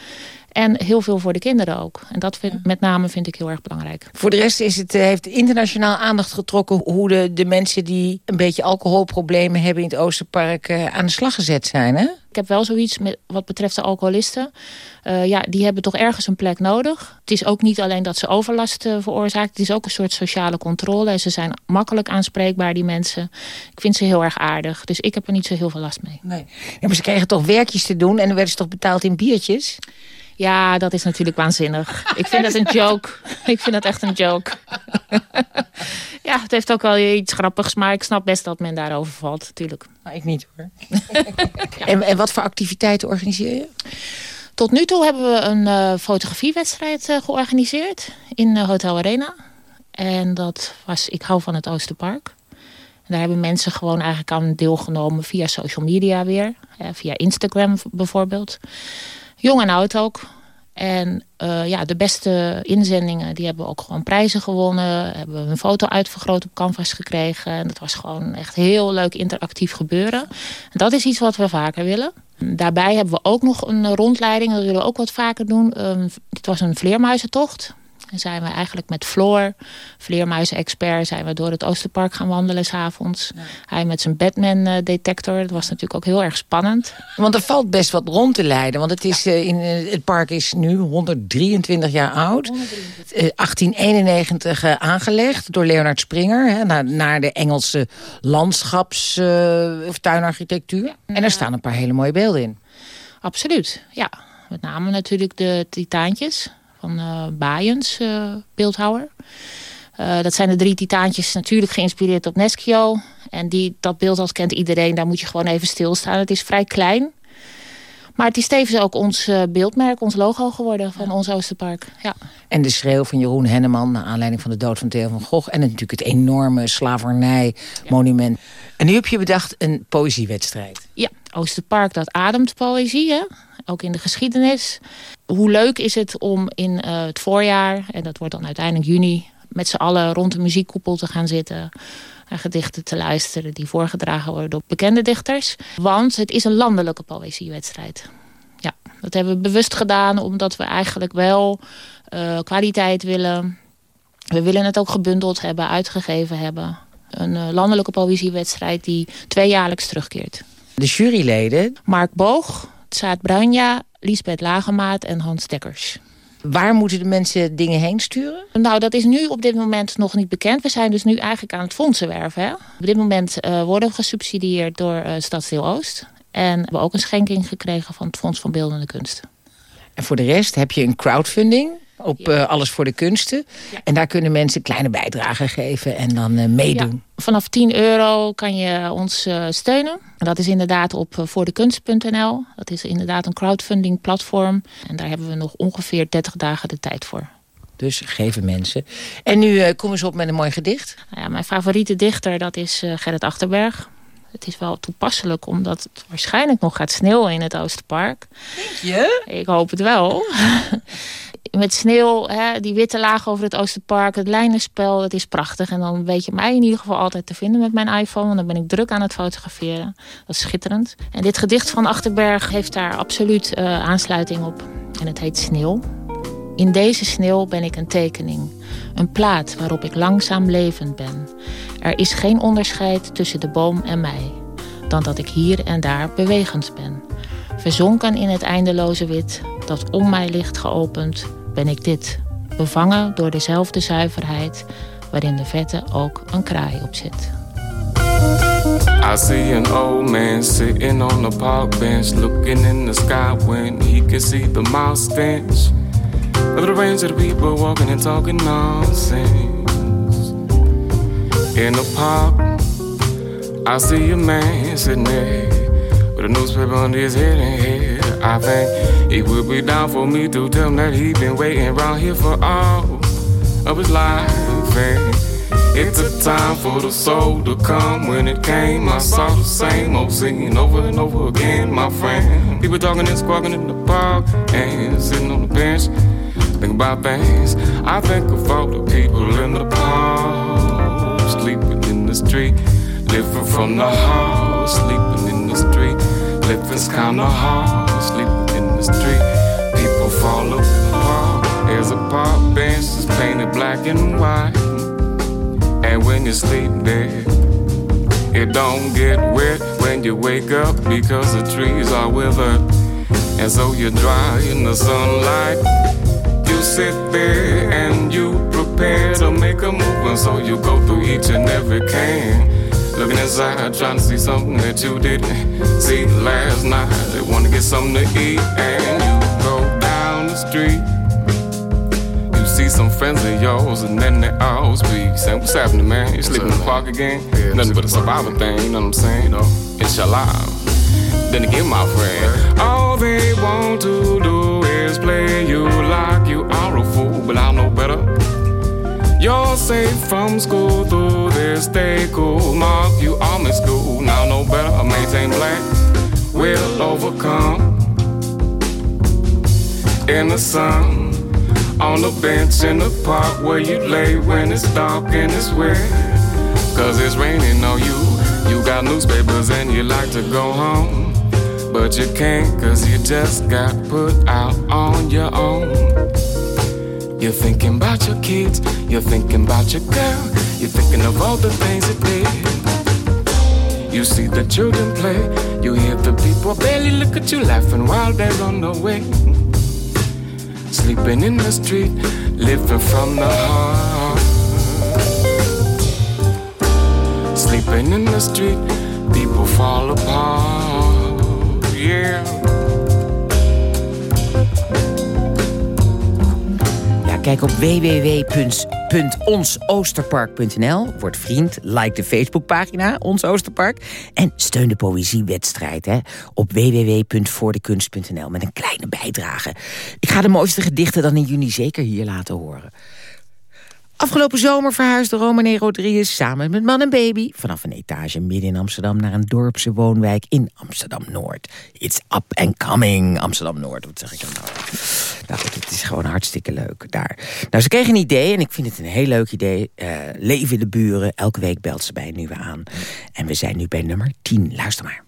En heel veel voor de kinderen ook. En dat vind, met name vind ik heel erg belangrijk. Voor de rest is het, heeft internationaal aandacht getrokken... hoe de, de mensen die een beetje alcoholproblemen hebben in het Oosterpark... Uh, aan de slag gezet zijn, hè? Ik heb wel zoiets met, wat betreft de alcoholisten. Uh, ja, die hebben toch ergens een plek nodig. Het is ook niet alleen dat ze overlast uh, veroorzaken. Het is ook een soort sociale controle. En ze zijn makkelijk aanspreekbaar, die mensen. Ik vind ze heel erg aardig. Dus ik heb er niet zo heel veel last mee. Nee. Ja, maar ze kregen toch werkjes te doen... en dan werden ze toch betaald in biertjes? Ja, dat is natuurlijk waanzinnig. Ik vind dat een joke. Ik vind dat echt een joke. ja, het heeft ook wel iets grappigs, maar ik snap best dat men daarover valt, natuurlijk. Maar ik niet hoor. en, en wat voor activiteiten organiseer je? Tot nu toe hebben we een uh, fotografiewedstrijd uh, georganiseerd in uh, Hotel Arena. En dat was Ik hou van het Oosterpark. En daar hebben mensen gewoon eigenlijk aan deelgenomen via social media weer. via Instagram bijvoorbeeld. Jong en oud ook. En uh, ja, de beste inzendingen, die hebben ook gewoon prijzen gewonnen. Hebben een foto uitvergroot op canvas gekregen. En dat was gewoon echt heel leuk interactief gebeuren. En dat is iets wat we vaker willen. Daarbij hebben we ook nog een rondleiding. Dat willen we ook wat vaker doen. Dit was een vleermuizentocht. En zijn we eigenlijk met Floor, vleermuizen-expert, zijn we door het Oosterpark gaan wandelen s'avonds. Ja. Hij met zijn Batman-detector. Dat was natuurlijk ook heel erg spannend. Want er valt best wat rond te leiden. Want het, is, ja. uh, in, uh, het park is nu 123 jaar oud. 123. Uh, 1891 eh, aangelegd door Leonard Springer. Hè, naar, naar de Engelse landschaps- of tuinarchitectuur. Ja. En er staan een paar hele mooie beelden in. Absoluut, ja. Met name natuurlijk de titaantjes van uh, Bayens, uh, beeldhouwer. Uh, dat zijn de drie titaantjes natuurlijk geïnspireerd op Neschio. En die, dat beeldhouw kent iedereen, daar moet je gewoon even stilstaan. Het is vrij klein. Maar het is tevens ook ons beeldmerk, ons logo geworden van ons Oosterpark. Ja. En de schreeuw van Jeroen Henneman naar aanleiding van de dood van Theo van Gogh. En natuurlijk het enorme slavernij-monument. Ja. En nu heb je bedacht een poëziewedstrijd. Ja, Oosterpark dat ademt poëzie, hè? Ook in de geschiedenis. Hoe leuk is het om in uh, het voorjaar, en dat wordt dan uiteindelijk juni... met z'n allen rond de muziekkoepel te gaan zitten... en gedichten te luisteren die voorgedragen worden door bekende dichters. Want het is een landelijke poëziewedstrijd. Ja, dat hebben we bewust gedaan omdat we eigenlijk wel uh, kwaliteit willen. We willen het ook gebundeld hebben, uitgegeven hebben. Een uh, landelijke poëziewedstrijd die tweejaarlijks terugkeert. De juryleden? Mark Boog, Saad Bruinja, Lisbeth Lagemaat en Hans Dekkers. Waar moeten de mensen dingen heen sturen? Nou, dat is nu op dit moment nog niet bekend. We zijn dus nu eigenlijk aan het fondsen werven. Hè? Op dit moment uh, worden we gesubsidieerd door uh, Stadsdeel Oost. En we hebben ook een schenking gekregen van het Fonds van Beeldende Kunst. En voor de rest heb je een crowdfunding op uh, Alles voor de Kunsten. Ja. En daar kunnen mensen kleine bijdragen geven en dan uh, meedoen. Ja. Vanaf 10 euro kan je ons uh, steunen. En dat is inderdaad op voordekunst.nl. Dat is inderdaad een crowdfunding platform. En daar hebben we nog ongeveer 30 dagen de tijd voor. Dus geven mensen. En nu uh, kom eens op met een mooi gedicht. Nou ja, mijn favoriete dichter dat is Gerrit Achterberg. Het is wel toepasselijk omdat het waarschijnlijk nog gaat sneeuwen in het Oosterpark. Denk je? Ik hoop het wel. met sneeuw, hè, die witte laag over het Oosterpark, het lijnenspel, het is prachtig. En dan weet je mij in ieder geval altijd te vinden met mijn iPhone. Want dan ben ik druk aan het fotograferen. Dat is schitterend. En dit gedicht van Achterberg heeft daar absoluut uh, aansluiting op. En het heet Sneeuw. In deze sneeuw ben ik een tekening. Een plaat waarop ik langzaam levend ben. Er is geen onderscheid tussen de boom en mij. Dan dat ik hier en daar bewegend ben. Verzonken in het eindeloze wit dat om mij ligt geopend, ben ik dit. Bevangen door dezelfde zuiverheid waarin de vette ook een kraai op zit. I see an old man sitting on a park bench looking in the sky when he can see the mouse stench of the range of the people walking and talking nonsense. In the park, I see a man sitting there a newspaper under his head and head. I think it would be down for me to tell him that he been waiting around here for all of his life. And it took time for the soul to come. When it came, I saw the same old scene over and over again, my friend. People talking and squawking in the park and sitting on the bench. Think about things. I think of all the people in the park, sleeping in the street, living from the house, sleeping in the street, living's kinda hard, sleeping in the street. People fall apart. There's a park bench that's painted black and white, and when you sleep there. It don't get wet when you wake up because the trees are withered. And so you dry in the sunlight. You sit there and you prepare to make a move. And so you go through each and every can. Looking inside, trying to see something that you didn't see last night. They want to get something to eat. And you go down the street. You see some friends of yours, and then they all speak. Saying, What's happening, man? You sleeping in the park again? Nothing but a survival thing, you know what I'm saying? You know, inshallah. Then again, my friend, all they want to do is play you like you are a fool, but I know better. You're safe from school through day cool. Mark, you are in school, now know better. I maintain black, We'll overcome. In the sun, on the bench in the park where you lay when it's dark and it's wet. Cause it's raining on you. You got newspapers and you like to go home. But you can't cause you just got put out on your own. You're thinking about your kids, you're thinking about your girl, you're thinking of all the things you did. You see the children play, you hear the people barely look at you laughing while they're on the way. Sleeping in the street, living from the heart. Sleeping in the street, people fall apart. Yeah. Kijk op www.onsoosterpark.nl. Word vriend, like de Facebookpagina Ons Oosterpark. En steun de poëziewedstrijd hè, op www.voordekunst.nl met een kleine bijdrage. Ik ga de mooiste gedichten dan in juni zeker hier laten horen. Afgelopen zomer verhuisde Romane Rodriguez samen met man en baby... vanaf een etage midden in Amsterdam naar een dorpse woonwijk in Amsterdam-Noord. It's up and coming, Amsterdam-Noord. Wat zeg ik dan nou? Nou het is gewoon hartstikke leuk daar. Nou, ze kregen een idee en ik vind het een heel leuk idee. Uh, leven de buren, elke week belt ze bij een nieuwe aan. En we zijn nu bij nummer 10. Luister maar.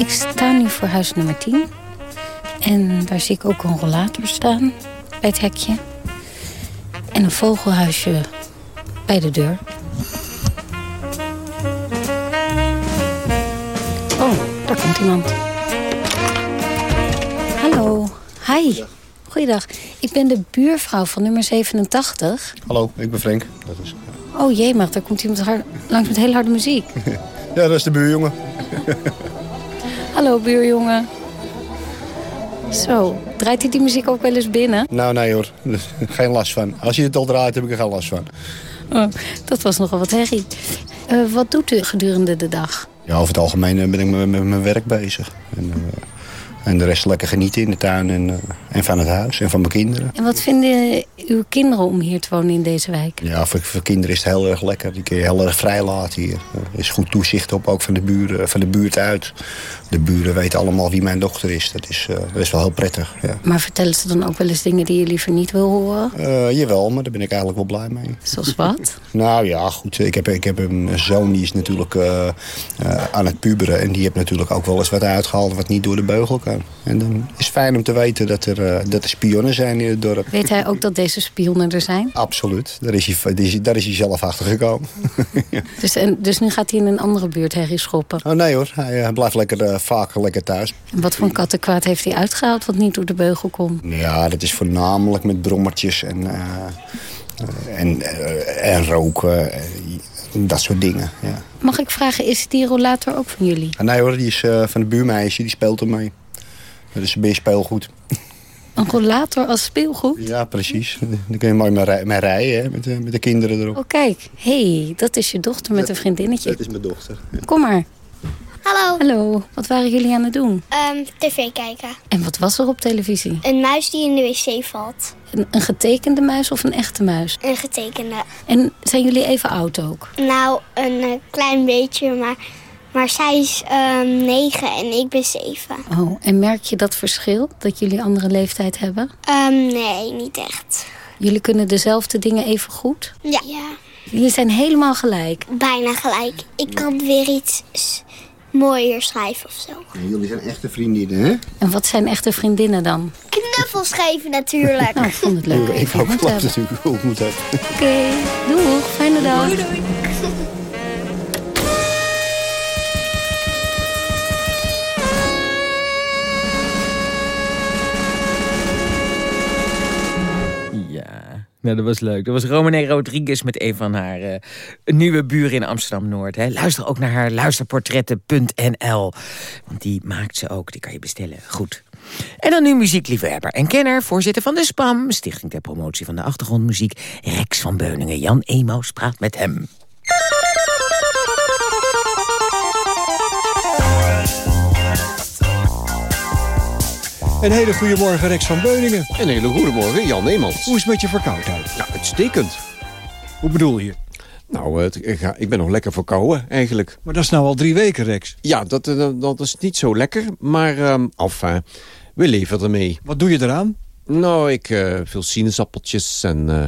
Ik sta nu voor huis nummer 10. En daar zie ik ook een rollator staan bij het hekje. En een vogelhuisje bij de deur. Oh, daar komt iemand. Hallo. Hi. Goeiedag. Ik ben de buurvrouw van nummer 87. Hallo, ik ben Frank. Dat is... Oh jee, maar daar komt iemand hard, langs met hele harde muziek. ja, dat is de buurjongen. Hallo buurjongen. Zo, draait hij die muziek ook wel eens binnen? Nou, nee hoor. Geen last van. Als je het al draait, heb ik er geen last van. Oh, dat was nogal wat herrie. Uh, wat doet u gedurende de dag? Ja, over het algemeen ben ik met, met mijn werk bezig. En, uh, en de rest lekker genieten in de tuin en, uh, en van het huis en van mijn kinderen. En wat vinden uw kinderen om hier te wonen in deze wijk? Ja, voor, voor kinderen is het heel erg lekker. Die kun je heel erg vrij laten hier. Er is goed toezicht op, ook van de, buren, van de buurt uit. De buren weten allemaal wie mijn dochter is. Dat is, uh, dat is wel heel prettig, ja. Maar vertellen ze dan ook wel eens dingen die je liever niet wil horen? Uh, jawel, maar daar ben ik eigenlijk wel blij mee. Zoals wat? nou ja, goed. Ik heb, ik heb een zoon die is natuurlijk uh, aan het puberen. En die heeft natuurlijk ook wel eens wat uitgehaald wat niet door de beugel kan. En dan is het fijn om te weten dat er, dat er spionnen zijn in het dorp. Weet hij ook dat deze spionnen er zijn? Absoluut. Daar is hij, daar is hij zelf achter gekomen. dus, en, dus nu gaat hij in een andere buurt herrie schoppen? Oh nee hoor, hij, hij blijft lekker, vaak lekker thuis. Wat voor een kattenkwaad heeft hij uitgehaald wat niet door de beugel komt? Ja, dat is voornamelijk met brommertjes en, uh, en, uh, en roken. dat soort dingen, ja. Mag ik vragen, is die rollator ook van jullie? Ah, nee hoor, die is van de buurmeisje, die speelt ermee. Dat is een beetje speelgoed. Een rollator als speelgoed? Ja, precies. Dan kun je mooi mee rij- mee rijden, hè, met, de, met de kinderen erop. Oh, kijk. hey, dat is je dochter met een vriendinnetje. Dat is mijn dochter. Kom maar. Hallo. Hallo, wat waren jullie aan het doen? Ehm, TV kijken. En wat was er op televisie? Een muis die in de wc valt. Een, een getekende muis of een echte muis? Een getekende. En zijn jullie even oud ook? Nou, een eh, klein beetje, maar, maar zij is ehm, negen en ik ben zeven. Oh, en merk je dat verschil, dat jullie andere leeftijd hebben? Ehm, nee, niet echt. Jullie kunnen dezelfde dingen even goed? Ja. ja. Jullie zijn helemaal gelijk. Bijna gelijk. Ik kan weer iets mooier schrijven of zo. En jullie zijn echte vriendinnen, hè? En wat zijn echte vriendinnen dan? Knuffels geven natuurlijk. Nou, ik vond het leuk. Ik even dat hebben. natuurlijk ook moet hebben. Oké, doeg. Fijne dag. Doei, doei. Nou, dat was leuk. Dat was Romane Rodriguez met een van haar eh, nieuwe buren in Amsterdam-Noord. Luister ook naar haar luisterportretten.nl. Want die maakt ze ook, die kan je bestellen. Goed. En dan nu muziekliefhebber en kenner, voorzitter van de SPAM... Stichting ter Promotie van de Achtergrondmuziek... Rex van Beuningen. Jan Emaus praat met hem. Een hele goede morgen, Rex van Beuningen. Een hele goede morgen, Jan Neemans. Hoe is het met je verkoudheid? Nou, uitstekend. Hoe bedoel je? Nou, het, ik, ga, ik ben nog lekker verkouden, eigenlijk. Maar dat is nou al drie weken, Rex. Ja, dat, eh, dat is niet zo lekker, maar ehm enfin, we leven ermee. Wat doe je eraan? Nou, ik eh veel sinaasappeltjes en, eh,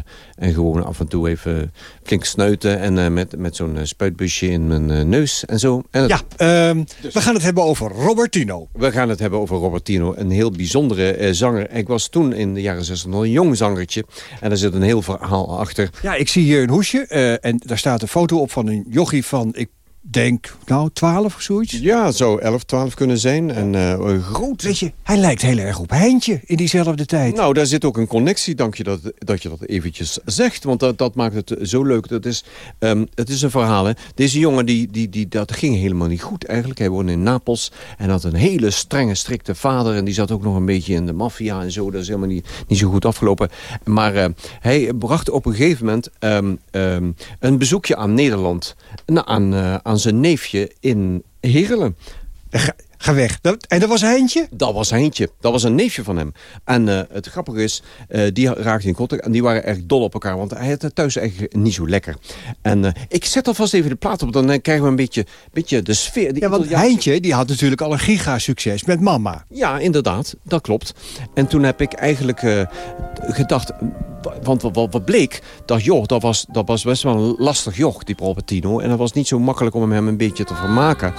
en gewoon af en toe even flink snuiten... en eh, met, met zo'n spuitbusje in mijn eh, neus en zo. En het- Ja, ehm, we gaan het hebben over Robertino. We gaan het hebben over Robertino, een heel bijzondere eh, zanger. Ik was toen in de jaren 60 nog een jong zangertje. En er zit een heel verhaal achter. Ja, ik zie hier een hoesje eh, en daar staat een foto op van een jochie van, ik denk, nou, 12 of zoiets. Ja, zou 11, 12 kunnen zijn. En eh, groot. Weet je, hij lijkt heel erg op Heintje in diezelfde tijd. Nou, daar zit ook een connectie, dank je dat, dat je dat eventjes zegt. Want dat, dat maakt het zo leuk. Dat is, ehm, het is een verhaal, hè. Deze jongen, die, die, die, dat ging helemaal niet goed eigenlijk. Hij woonde in Napels en had een hele strenge, strikte vader. En die zat ook nog een beetje in de maffia en zo. Dat is helemaal niet, niet zo goed afgelopen. Maar eh, hij bracht op een gegeven moment ehm, ehm, een bezoekje aan Nederland. Nou, aan, eh, aan zijn neefje in Heerlen. Ga, weg. Dat, en dat was Heintje? Dat was Heintje. Dat was een neefje van hem. En eh, het grappige is, eh, die raakte in contact en die waren echt dol op elkaar. Want hij had het thuis eigenlijk niet zo lekker. En eh, ik zet alvast even de plaat op, dan krijgen we een beetje, beetje de sfeer. Ja, want Heintje die had natuurlijk al een giga-succes met mama. Ja, inderdaad, dat klopt. En toen heb ik eigenlijk gedacht... Want wat, bleek, dat joch, dat was, dat was best wel een lastig joch, die Probertino. En dat was niet zo makkelijk om hem een beetje te vermaken.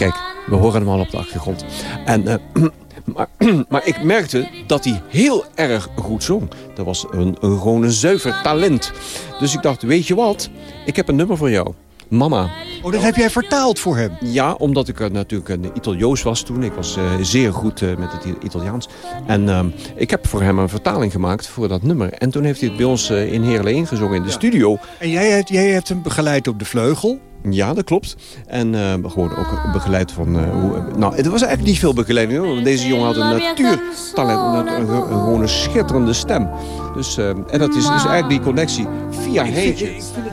Kijk, we horen hem al op de achtergrond. En, eh, maar, maar ik merkte dat hij heel erg goed zong. Dat was een, een, gewoon een zuiver talent. Dus ik dacht, weet je wat? Ik heb een nummer voor jou. Mama. Oh, dat heb jij vertaald voor hem? Ja, omdat ik eh, natuurlijk een Italioos was toen. Ik was eh, zeer goed met het Italiaans. En ehm, ik heb voor hem een vertaling gemaakt voor dat nummer. En toen heeft hij het bij ons in Heerlen ingezongen in de studio. En jij, hebt- jij hebt hem begeleid op de vleugel. Ja, dat klopt. En eh, gewoon ook begeleid van... eh, hoe, nou, het was eigenlijk niet veel begeleiding. Hoor, want deze jongen had een natuurtalent. Een, een, een, gewoon een schitterende stem. Dus, eh, en dat is dus eigenlijk die connectie via Heentje.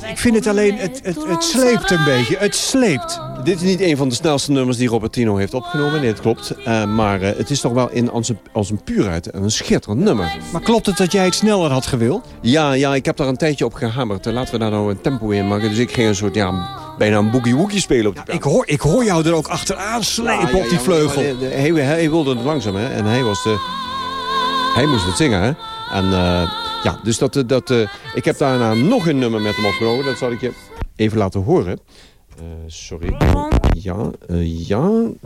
Ik vind het alleen, het, het, het sleept een beetje. Het sleept. Dit is niet een van de snelste nummers die Robertino heeft opgenomen. Nee, dat klopt. Eh, maar het is toch wel in als een, als een puurheid een schitterend nummer. Maar klopt het dat jij het sneller had gewild? Ja, ja, ik heb daar een tijdje op gehamerd. Eh, Laten we daar nou een tempo in maken. Dus ik ging een soort, ja, bijna een boogie-woogie spelen op die Ik hoor, ik hoor jou er ook achteraan slepen op die vleugel. Hij, hij wilde het langzaam, hè. En hij was de... Hij moest het zingen, hè. En eh, ja, dus dat... eh, dat eh, ik heb daarna nog een nummer met hem opgenomen. Dat zal ik je even laten horen. Eh, sorry. Ja, eh, ja.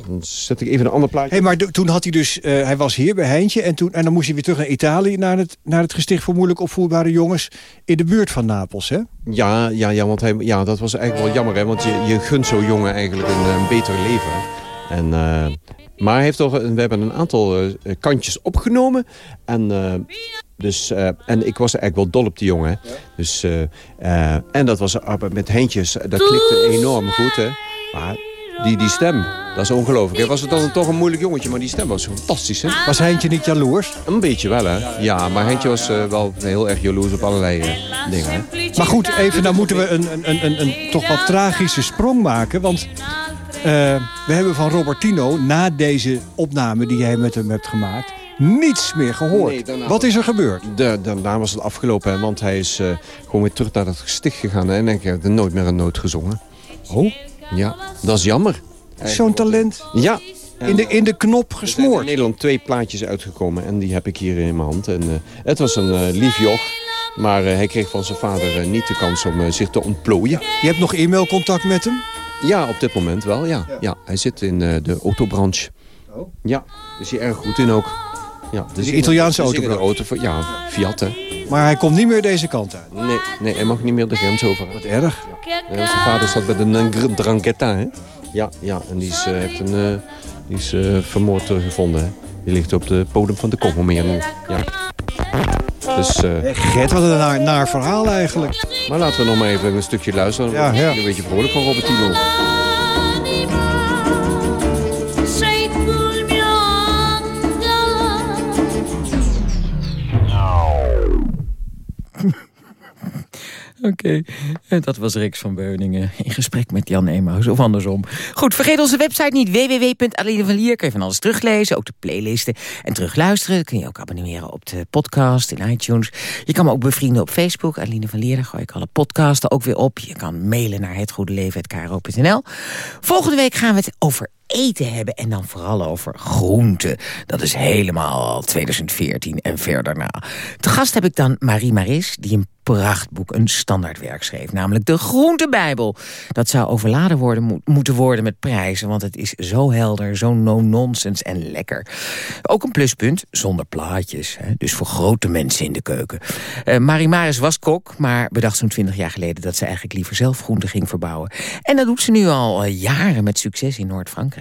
Dan zet ik even een ander plaatje. Hé, maar toen had hij dus, eh, hij was hier bij Heintje en, toen, en dan moest hij weer terug naar Italië, naar het, naar het gesticht voor moeilijk opvoerbare jongens in de buurt van Napels, hè? Ja, ja, ja, want hij, ja, dat was eigenlijk wel jammer, hè, want je, je gunt zo'n jongen eigenlijk een, een beter leven. En, maar hij heeft toch, we hebben een aantal kantjes opgenomen. En, dus, eh, en ik was eigenlijk wel dol op die jongen. hè. Dus, eh, eh, en dat was met Heintjes, dat klikte enorm goed. Hè. Maar Die, die stem, dat is ongelooflijk. Hij was het dan toch een moeilijk jongetje, maar die stem was fantastisch. Hè? Was Heintje niet jaloers? Een beetje wel, hè. Ja, maar Heintje was wel heel erg jaloers op allerlei dingen. Hè? Maar goed, even, dan moeten we een, een, een, een, een toch wat tragische sprong maken. Want eh, we hebben van Robertino na deze opname die jij met hem hebt gemaakt... niets meer gehoord. Nee, Wat is er gebeurd? De, daarna was het afgelopen, hè, want hij is eh, gewoon weer terug naar het gesticht gegaan. hè, En ik heb er nooit meer een noot gezongen. Oh? Ja, dat is jammer. Zo'n talent. Ja. In de, in de knop Er zijn in gesmoord. Nederland twee plaatjes uitgekomen en die heb ik hier in mijn hand. En, eh, het was een eh, lief joch, maar hij kreeg van zijn vader niet de kans om zich te ontplooien. Je hebt nog e-mailcontact met hem? Ja, op dit moment wel, ja. ja. hij zit in de autobranche. Oh. Ja, daar is hij erg goed in ook. Ja, De Italiaanse de zingende autobranche. auto voor- Ja, Fiat, hè. Maar hij komt niet meer deze kant uit. Nee, nee, hij mag niet meer de grens over. Wat erg. Ja, zijn vader zat bij de Nang- Drangheta, hè? Ja, ja, en die is, eh, heeft een, eh, die is eh, vermoord eh, gevonden, hè? Die ligt op de bodem van de Congomeer nu. Ja. Dus, eh, Gert, wat een naar, naar verhaal eigenlijk. maar laten we nog maar even een stukje luisteren. Ja, ja. Een beetje vrolijk van Robertino. Sei Oké, en dat was Rex van Beuningen in gesprek met Jan Emaus of andersom. Goed, vergeet onze website niet, www.adelinevanlier. Kun je van alles teruglezen, ook de playlisten en terugluisteren. Kun je ook abonneren op de podcast in iTunes. Je kan me ook bevrienden op Facebook, Adeline van Lier. Daar gooi ik alle podcasten ook weer op. Je kan mailen naar hetgoedeleven.kro.nl. Volgende week gaan we het over eten hebben en dan vooral over groenten. Dat is helemaal 2014 en verder na. Te gast heb ik dan Marie Maris, die een prachtboek, een standaardwerk schreef. Namelijk de Groentebijbel. Dat zou overladen worden, mo- moeten worden met prijzen, want het is zo helder, zo no-nonsense en lekker. Ook een pluspunt, zonder plaatjes. Hè? Dus voor grote mensen in de keuken. Eh, Marie Maris was kok, maar bedacht zo'n 20 jaar geleden... dat ze eigenlijk liever zelf groenten ging verbouwen. En dat doet ze nu al eh, jaren met succes in Noord-Frankrijk.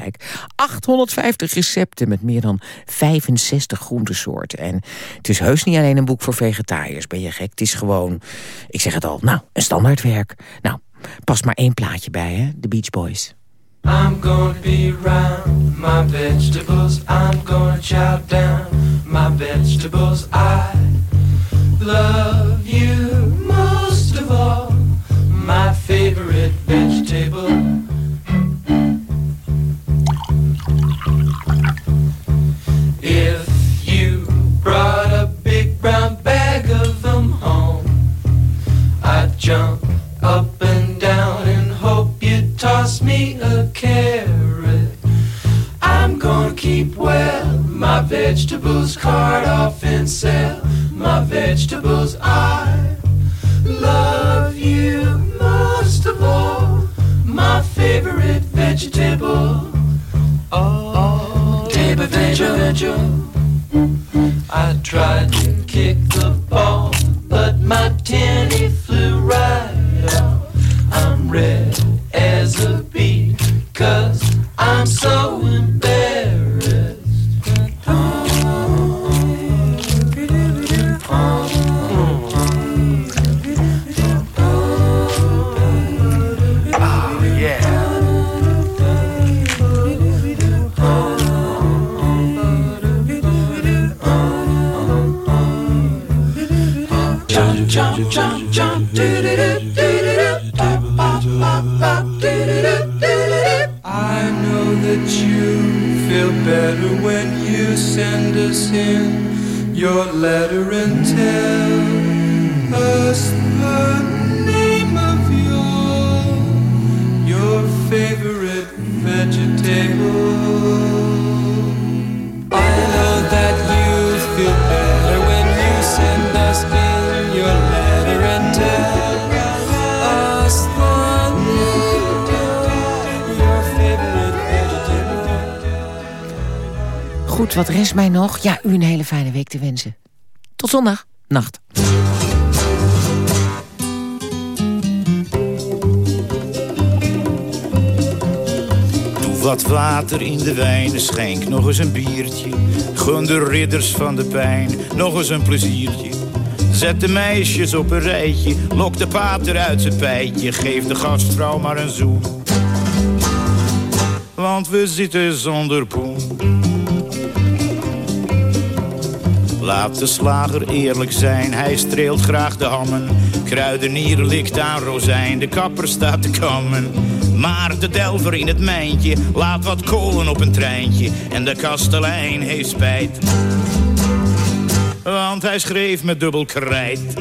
850 recepten met meer dan 65 groentesoorten. En het is heus niet alleen een boek voor vegetariërs. Ben je gek? Het is gewoon, ik zeg het al, nou, een standaardwerk. Nou, pas maar één plaatje bij, hè? De Beach Boys. I'm gonna be around my vegetables. I'm gonna chow down my vegetables. I love you most of all. My favorite vegetable. Keep well my vegetables, cart off and sell my vegetables. I love you most of all, my favorite vegetable. Oh, table vegetable. I tried to kick the ball, but my tenny flew right out. I'm red as a bee, cause I'm so better when you send us in your letter and tell us Goed, wat rest mij nog? Ja, u een hele fijne week te wensen. Tot zondag. Nacht. Doe wat water in de wijn, schenk nog eens een biertje. Gun de ridders van de pijn nog eens een pleziertje. Zet de meisjes op een rijtje, lok de pater uit zijn pijtje. Geef de gastvrouw maar een zoen. want we zitten zonder poen. Laat de slager eerlijk zijn, hij streelt graag de hammen. Kruidenier likt aan rozijn, de kapper staat te kammen. Maar de delver in het mijntje laat wat kolen op een treintje. En de kastelein heeft spijt. Want hij schreef met dubbel krijt.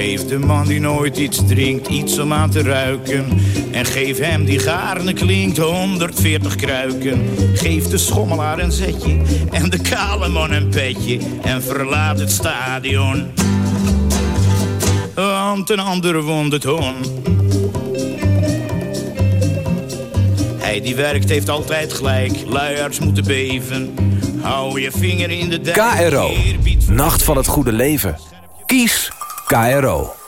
Geef de man die nooit iets drinkt iets om aan te ruiken. En geef hem die gaarne klinkt 140 kruiken. Geef de schommelaar een zetje en de kale man een petje. En verlaat het stadion. Want een ander won het. Hij die werkt heeft altijd gelijk, luiaards moeten beven. Hou je vinger in de dijk. KRO. Nacht van het goede leven. Kies KRO.